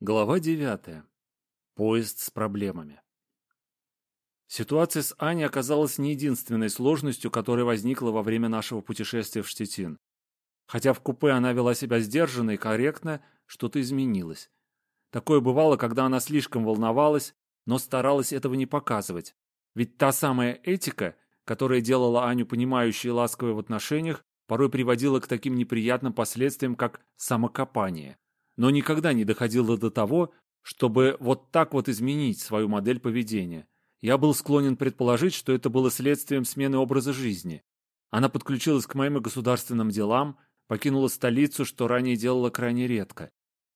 Глава 9. Поезд с проблемами. Ситуация с Аней оказалась не единственной сложностью, которая возникла во время нашего путешествия в Штетин. Хотя в купе она вела себя сдержанно и корректно, что-то изменилось. Такое бывало, когда она слишком волновалась, но старалась этого не показывать. Ведь та самая этика, которая делала Аню понимающей и ласковой в отношениях, порой приводила к таким неприятным последствиям, как самокопание – но никогда не доходило до того, чтобы вот так вот изменить свою модель поведения. Я был склонен предположить, что это было следствием смены образа жизни. Она подключилась к моим государственным делам, покинула столицу, что ранее делала крайне редко.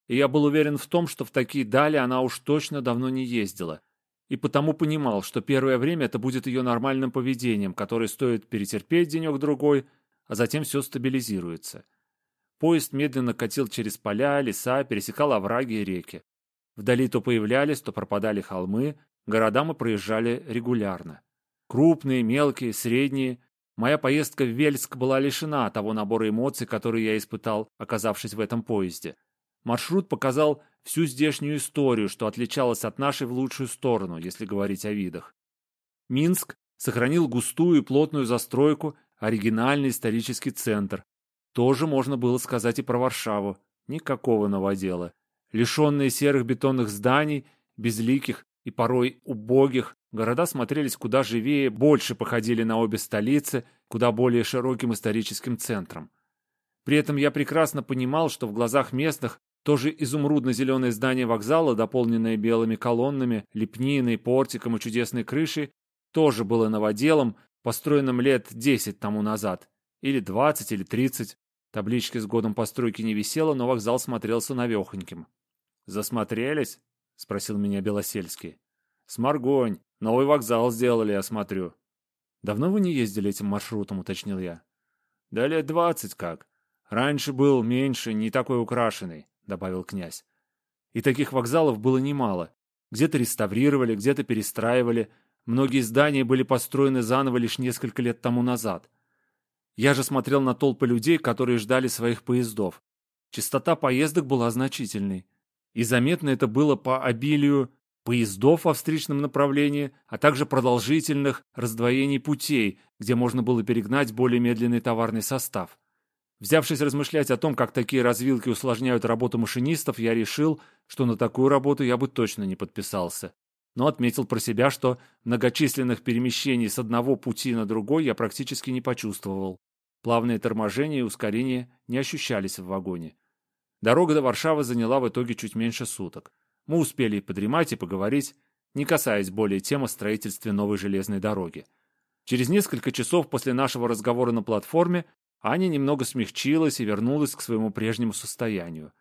И я был уверен в том, что в такие дали она уж точно давно не ездила. И потому понимал, что первое время это будет ее нормальным поведением, которое стоит перетерпеть денек-другой, а затем все стабилизируется. Поезд медленно катил через поля, леса, пересекал овраги и реки. Вдали то появлялись, то пропадали холмы, города мы проезжали регулярно. Крупные, мелкие, средние. Моя поездка в Вельск была лишена того набора эмоций, которые я испытал, оказавшись в этом поезде. Маршрут показал всю здешнюю историю, что отличалось от нашей в лучшую сторону, если говорить о видах. Минск сохранил густую и плотную застройку, оригинальный исторический центр, тоже можно было сказать и про Варшаву. Никакого новодела. Лишенные серых бетонных зданий, безликих и порой убогих, города смотрелись куда живее, больше походили на обе столицы, куда более широким историческим центром. При этом я прекрасно понимал, что в глазах местных тоже изумрудно-зеленое здание вокзала, дополненное белыми колоннами, лепниной, портиком и чудесной крышей, тоже было новоделом, построенным лет десять тому назад, или двадцать, или тридцать. Таблички с годом постройки не висело, но вокзал смотрелся навехоньким. «Засмотрелись?» — спросил меня Белосельский. «Сморгонь. Новый вокзал сделали, я смотрю». «Давно вы не ездили этим маршрутом?» — уточнил я. «Да лет двадцать как. Раньше был меньше, не такой украшенный», — добавил князь. И таких вокзалов было немало. Где-то реставрировали, где-то перестраивали. Многие здания были построены заново лишь несколько лет тому назад. Я же смотрел на толпы людей, которые ждали своих поездов. Частота поездок была значительной. И заметно это было по обилию поездов во встречном направлении, а также продолжительных раздвоений путей, где можно было перегнать более медленный товарный состав. Взявшись размышлять о том, как такие развилки усложняют работу машинистов, я решил, что на такую работу я бы точно не подписался. Но отметил про себя, что многочисленных перемещений с одного пути на другой я практически не почувствовал. Плавные торможения и ускорения не ощущались в вагоне. Дорога до Варшавы заняла в итоге чуть меньше суток. Мы успели и подремать, и поговорить, не касаясь более темы строительства новой железной дороги. Через несколько часов после нашего разговора на платформе Аня немного смягчилась и вернулась к своему прежнему состоянию.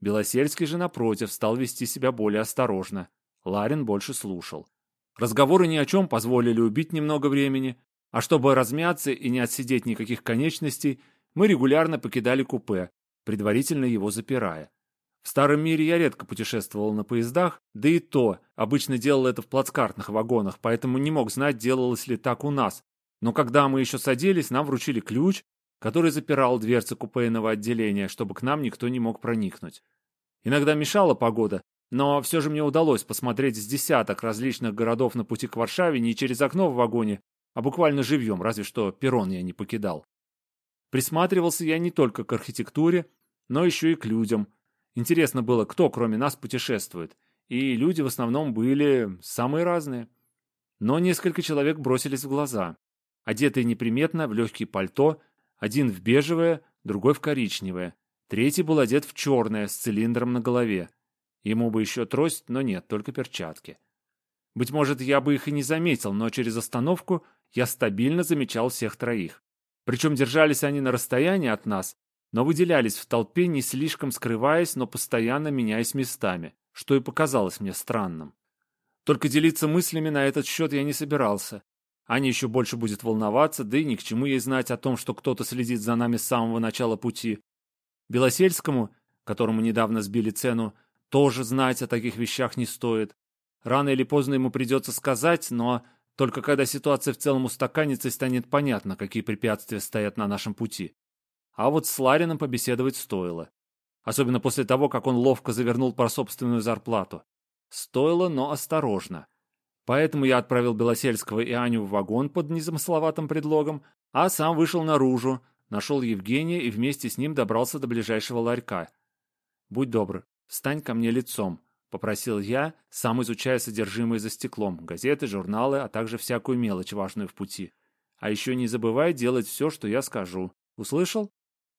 Белосельский же, напротив, стал вести себя более осторожно. Ларин больше слушал. Разговоры ни о чем позволили убить немного времени, а чтобы размяться и не отсидеть никаких конечностей, мы регулярно покидали купе, предварительно его запирая. В старом мире я редко путешествовал на поездах, да и то обычно делал это в плацкартных вагонах, поэтому не мог знать, делалось ли так у нас. Но когда мы еще садились, нам вручили ключ, который запирал дверцы купейного отделения, чтобы к нам никто не мог проникнуть. Иногда мешала погода, но все же мне удалось посмотреть с десяток различных городов на пути к Варшаве не через окно в вагоне, а буквально живьем, разве что перрон я не покидал. Присматривался я не только к архитектуре, но еще и к людям. Интересно было, кто кроме нас путешествует, и люди в основном были самые разные. Но несколько человек бросились в глаза. Одетые неприметно в легкие пальто, один в бежевое, другой в коричневое. Третий был одет в черное, с цилиндром на голове. Ему бы еще трость, но нет, только перчатки. Быть может, я бы их и не заметил, но через остановку я стабильно замечал всех троих. Причем держались они на расстоянии от нас, но выделялись в толпе, не слишком скрываясь, но постоянно меняясь местами, что и показалось мне странным. Только делиться мыслями на этот счет я не собирался. Аня еще больше будет волноваться, да и ни к чему ей знать о том, что кто-то следит за нами с самого начала пути. Белосельскому, которому недавно сбили цену, тоже знать о таких вещах не стоит. Рано или поздно ему придется сказать, но только когда ситуация в целом устаканится и станет понятно, какие препятствия стоят на нашем пути. А вот с Ларином побеседовать стоило. особенно после того, как он ловко завернул про собственную зарплату. Стоило, но осторожно. Поэтому я отправил Белосельского и Аню в вагон под незамысловатым предлогом, а сам вышел наружу, нашел Евгения и вместе с ним добрался до ближайшего ларька. «Будь добр, встань ко мне лицом», — попросил я, сам изучая содержимое за стеклом, газеты, журналы, а также всякую мелочь, важную в пути. «А еще не забывай делать все, что я скажу. Услышал?»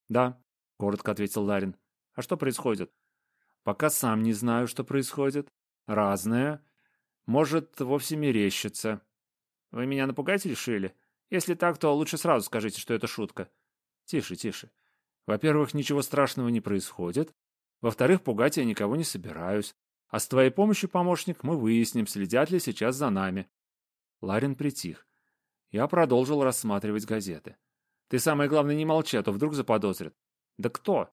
«Да», — коротко ответил Ларин. «А что происходит?» «Пока сам не знаю, что происходит. Разное. Может, вовсе мерещится. Вы меня напугать решили? Если так, то лучше сразу скажите, что это шутка». «Тише, тише. Во-первых, ничего страшного не происходит. Во-вторых, пугать я никого не собираюсь. А с твоей помощью, помощник, мы выясним, следят ли сейчас за нами. Ларин притих. Я продолжил рассматривать газеты. Ты самое главное не молчи, а то вдруг заподозрят. Да кто?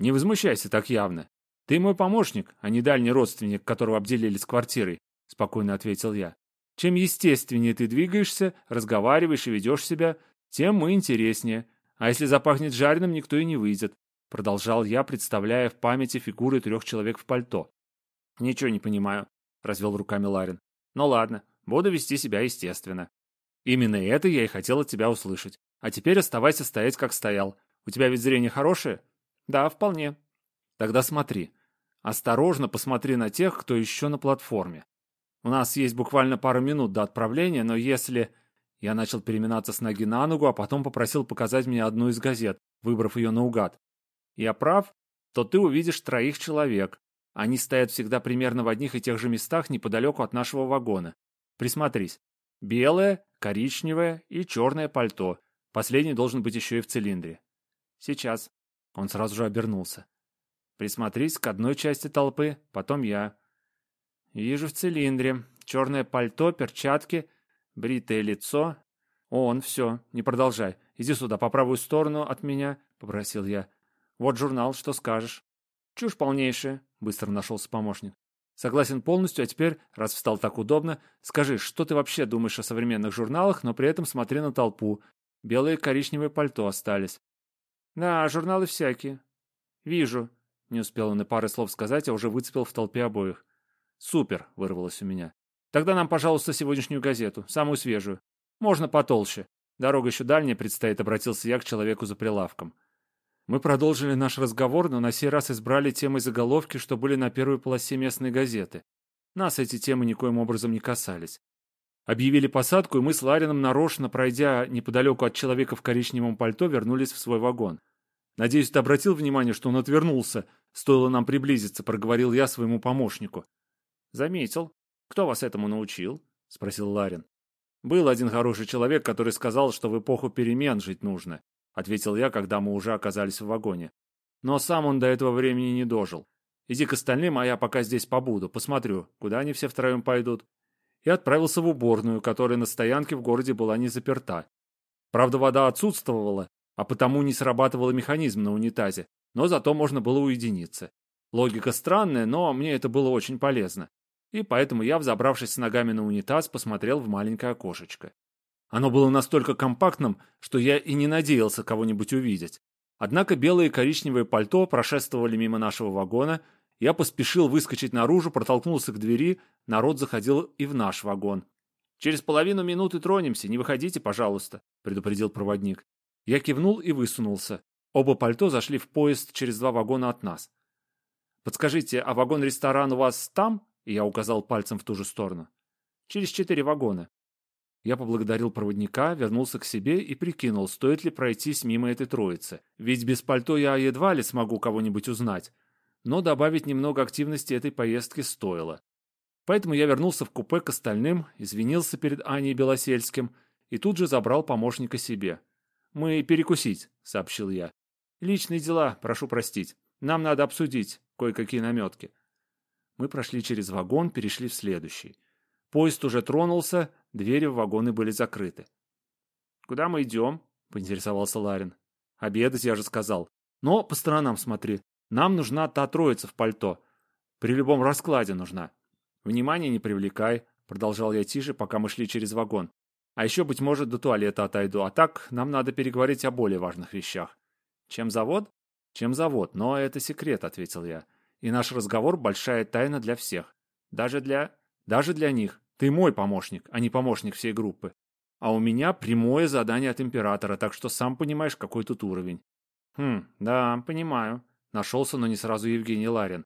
Не возмущайся так явно. Ты мой помощник, а не дальний родственник, которого обделили с квартирой, спокойно ответил я. Чем естественнее ты двигаешься, разговариваешь и ведешь себя, тем мы интереснее. А если запахнет жареным, никто и не выйдет. Продолжал я, представляя в памяти фигуры трех человек в пальто. «Ничего не понимаю», — развел руками Ларин. «Ну ладно, буду вести себя естественно. Именно это я и хотел от тебя услышать. А теперь оставайся стоять, как стоял. У тебя ведь зрение хорошее?» «Да, вполне». «Тогда смотри. Осторожно посмотри на тех, кто еще на платформе. У нас есть буквально пару минут до отправления, но если...» Я начал переминаться с ноги на ногу, а потом попросил показать мне одну из газет, выбрав ее наугад. «Я прав? То ты увидишь троих человек. Они стоят всегда примерно в одних и тех же местах неподалеку от нашего вагона. Присмотрись. Белое, коричневое и черное пальто. Последний должен быть еще и в цилиндре. Сейчас. Он сразу же обернулся. Присмотрись к одной части толпы, потом я. Вижу в цилиндре. Черное пальто, перчатки, бритое лицо. О, он, все, не продолжай. Иди сюда, по правую сторону от меня, попросил я. Вот журнал, что скажешь. Чушь полнейшая, быстро нашелся помощник. Согласен полностью, а теперь, раз встал так удобно, скажи, что ты вообще думаешь о современных журналах, но при этом смотри на толпу. Белые и коричневые пальто остались. Да, журналы всякие. Вижу. Не успел он и пары слов сказать, а уже выцепил в толпе обоих. Супер, вырвалось у меня. Тогда нам, пожалуйста, сегодняшнюю газету, самую свежую. Можно потолще. Дорога еще дальняя предстоит, обратился я к человеку за прилавком. Мы продолжили наш разговор, но на сей раз избрали темы заголовки, что были на первой полосе местной газеты. Нас эти темы никоим образом не касались. Объявили посадку, и мы с Ларином, нарочно пройдя неподалеку от человека в коричневом пальто, вернулись в свой вагон. «Надеюсь, ты обратил внимание, что он отвернулся. Стоило нам приблизиться», — проговорил я своему помощнику. «Заметил. Кто вас этому научил?» — спросил Ларин. «Был один хороший человек, который сказал, что в эпоху перемен жить нужно. — ответил я, когда мы уже оказались в вагоне. «Но сам он до этого времени не дожил. Иди к остальным, а я пока здесь побуду, посмотрю, куда они все втроем пойдут». И отправился в уборную, которая на стоянке в городе была не заперта. Правда, вода отсутствовала, а потому не срабатывал механизм на унитазе, но зато можно было уединиться. Логика странная, но мне это было очень полезно. И поэтому я, взобравшись с ногами на унитаз, посмотрел в маленькое окошечко. Оно было настолько компактным, что я и не надеялся кого-нибудь увидеть. Однако белое и коричневое пальто прошествовали мимо нашего вагона, я поспешил выскочить наружу, протолкнулся к двери, народ заходил и в наш вагон. «Через половину минуты тронемся, не выходите, пожалуйста», — предупредил проводник. Я кивнул и высунулся. Оба пальто зашли в поезд через два вагона от нас. «Подскажите, а вагон-ресторан у вас там?» И я указал пальцем в ту же сторону. «Через четыре вагона. Я поблагодарил проводника, вернулся к себе и прикинул, стоит ли пройтись мимо этой троицы. Ведь без пальто я едва ли смогу кого-нибудь узнать. Но добавить немного активности этой поездки стоило. Поэтому я вернулся в купе к остальным, извинился перед Аней Белосельским и тут же забрал помощника себе. «Мы перекусить», — сообщил я. «Личные дела, прошу простить. Нам надо обсудить кое-какие наметки». Мы прошли через вагон, перешли в следующий. Поезд уже тронулся, двери в вагоны были закрыты. «Куда мы идем?» — поинтересовался Ларин. «Обедать, я же сказал. Но по сторонам смотри. Нам нужна та троица в пальто. При любом раскладе нужна. Внимание не привлекай», — продолжал я тише, пока мы шли через вагон. «А еще, быть может, до туалета отойду. А так, нам надо переговорить о более важных вещах». «Чем завод?» чем завод, но это секрет», — ответил я. «И наш разговор — большая тайна для всех. Даже для... даже для них. Ты мой помощник, а не помощник всей группы. А у меня прямое задание от императора, так что сам понимаешь, какой тут уровень». «Хм, да, понимаю», — нашелся, но не сразу Евгений Ларин.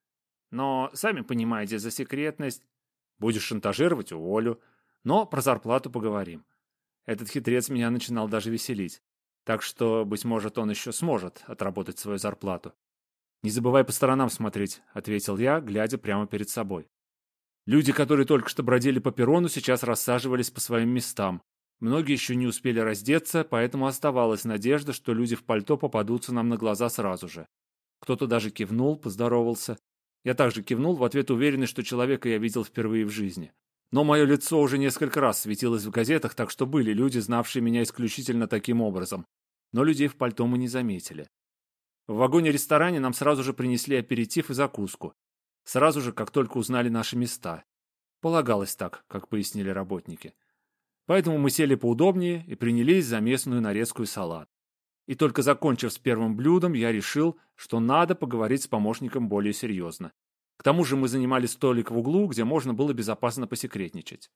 «Но, сами понимаете, за секретность...» «Будешь шантажировать — уволю. Но про зарплату поговорим». Этот хитрец меня начинал даже веселить. Так что, быть может, он еще сможет отработать свою зарплату. «Не забывай по сторонам смотреть», — ответил я, глядя прямо перед собой. Люди, которые только что бродили по перрону, сейчас рассаживались по своим местам. Многие еще не успели раздеться, поэтому оставалась надежда, что люди в пальто попадутся нам на глаза сразу же. Кто-то даже кивнул, поздоровался. Я также кивнул, в ответ уверенный, что человека я видел впервые в жизни. Но мое лицо уже несколько раз светилось в газетах, так что были люди, знавшие меня исключительно таким образом. Но людей в пальто мы не заметили. В вагоне-ресторане нам сразу же принесли аперитив и закуску. Сразу же, как только узнали наши места. Полагалось так, как пояснили работники. Поэтому мы сели поудобнее и принялись за местную нарезку и салат. И только закончив с первым блюдом, я решил, что надо поговорить с помощником более серьезно. К тому же мы занимали столик в углу, где можно было безопасно посекретничать.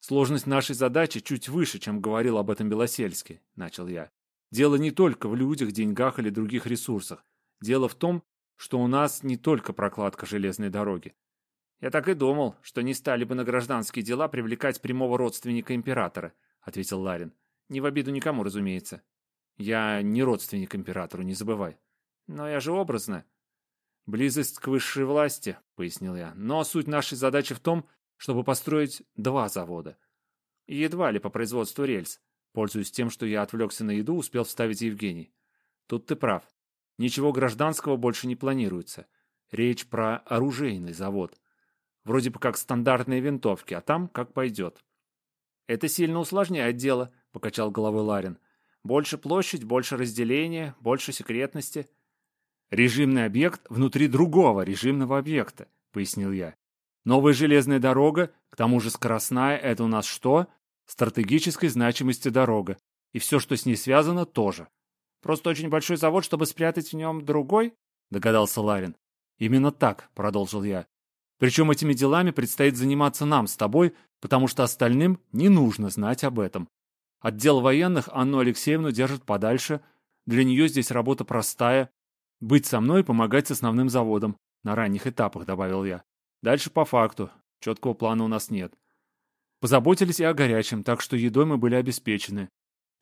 «Сложность нашей задачи чуть выше, чем говорил об этом Белосельский», — начал я. «Дело не только в людях, деньгах или других ресурсах. Дело в том, что у нас не только прокладка железной дороги. «Я так и думал, что не стали бы на гражданские дела привлекать прямого родственника императора», — ответил Ларин. «Не в обиду никому, разумеется». «Я не родственник императору, не забывай». «Но я же образно», «Близость к высшей власти», — пояснил я. «Но суть нашей задачи в том, чтобы построить два завода. едва ли по производству рельс. Пользуясь тем, что я отвлекся на еду, успел вставить Евгений. Тут ты прав. Ничего гражданского больше не планируется. Речь про оружейный завод. Вроде бы как стандартные винтовки, а там как пойдет. «Это сильно усложняет дело», — покачал головой Ларин. «Больше площадь, больше разделения, больше секретности». Режимный объект внутри другого режимного объекта, пояснил я. Новая железная дорога, к тому же скоростная, это у нас что? Стратегической значимости дорога. И все, что с ней связано, тоже. Просто очень большой завод, чтобы спрятать в нем другой? Догадался Ларин. Именно так, продолжил я. Причем этими делами предстоит заниматься нам с тобой, потому что остальным не нужно знать об этом. Отдел военных Анну Алексеевну держит подальше. Для нее здесь работа простая, быть со мной и помогать с основным заводом. На ранних этапах, добавил я. Дальше по факту. Четкого плана у нас нет. Позаботились и о горячем, так что едой мы были обеспечены.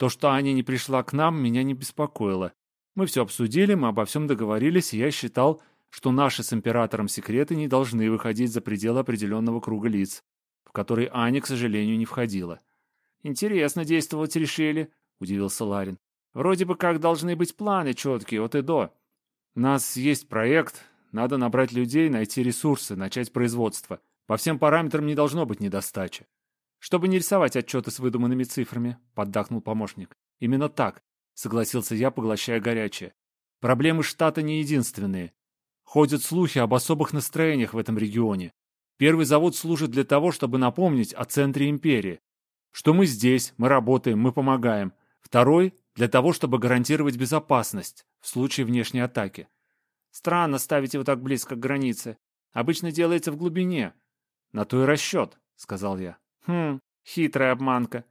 То, что Аня не пришла к нам, меня не беспокоило. Мы все обсудили, мы обо всем договорились, и я считал, что наши с императором секреты не должны выходить за пределы определенного круга лиц, в который Аня, к сожалению, не входила. «Интересно действовать решили», — удивился Ларин. «Вроде бы как должны быть планы четкие от и до. У нас есть проект, надо набрать людей, найти ресурсы, начать производство. По всем параметрам не должно быть недостачи. Чтобы не рисовать отчеты с выдуманными цифрами, поддакнул помощник. Именно так, согласился я, поглощая горячее. Проблемы штата не единственные. Ходят слухи об особых настроениях в этом регионе. Первый завод служит для того, чтобы напомнить о центре империи. Что мы здесь, мы работаем, мы помогаем. Второй для того, чтобы гарантировать безопасность в случае внешней атаки. Странно ставить его так близко к границе. Обычно делается в глубине. На то и расчет, сказал я. Хм, хитрая обманка.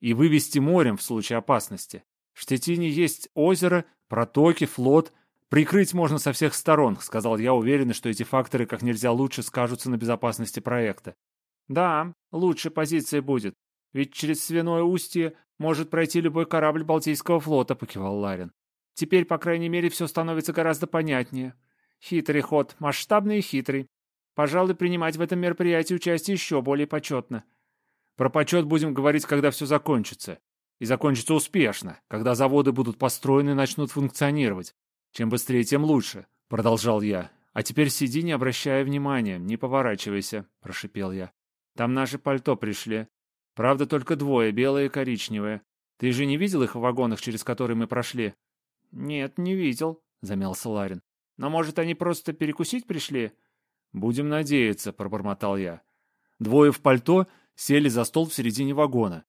И вывести морем в случае опасности. В Штетине есть озеро, протоки, флот. Прикрыть можно со всех сторон, сказал я, уверенный, что эти факторы как нельзя лучше скажутся на безопасности проекта. Да, лучше позиция будет. Ведь через свиное устье может пройти любой корабль Балтийского флота, покивал Ларин. Теперь, по крайней мере, все становится гораздо понятнее. Хитрый ход, масштабный и хитрый. Пожалуй, принимать в этом мероприятии участие еще более почетно. Про почет будем говорить, когда все закончится. И закончится успешно, когда заводы будут построены и начнут функционировать. Чем быстрее, тем лучше, — продолжал я. А теперь сиди, не обращая внимания, не поворачивайся, — прошипел я. Там наши пальто пришли. Правда, только двое, белое и коричневое. Ты же не видел их в вагонах, через которые мы прошли? Нет, не видел, замялся Ларин. Но, может, они просто перекусить пришли? Будем надеяться, пробормотал я. Двое в пальто сели за стол в середине вагона.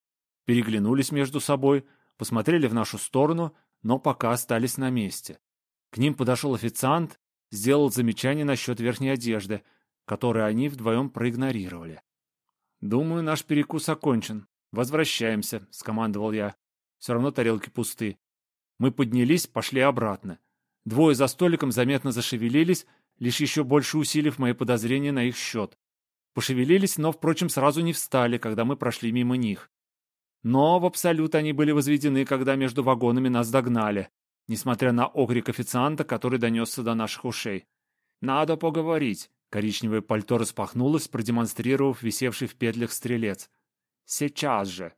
Переглянулись между собой, посмотрели в нашу сторону, но пока остались на месте. К ним подошел официант, сделал замечание насчет верхней одежды, которую они вдвоем проигнорировали. «Думаю, наш перекус окончен. Возвращаемся», — скомандовал я. Все равно тарелки пусты. Мы поднялись, пошли обратно. Двое за столиком заметно зашевелились, лишь еще больше усилив мои подозрения на их счет. Пошевелились, но, впрочем, сразу не встали, когда мы прошли мимо них. Но в абсолют они были возведены, когда между вагонами нас догнали, несмотря на окрик официанта, который донесся до наших ушей. «Надо поговорить!» Коричневое пальто распахнулось, продемонстрировав висевший в петлях стрелец. «Сейчас же!»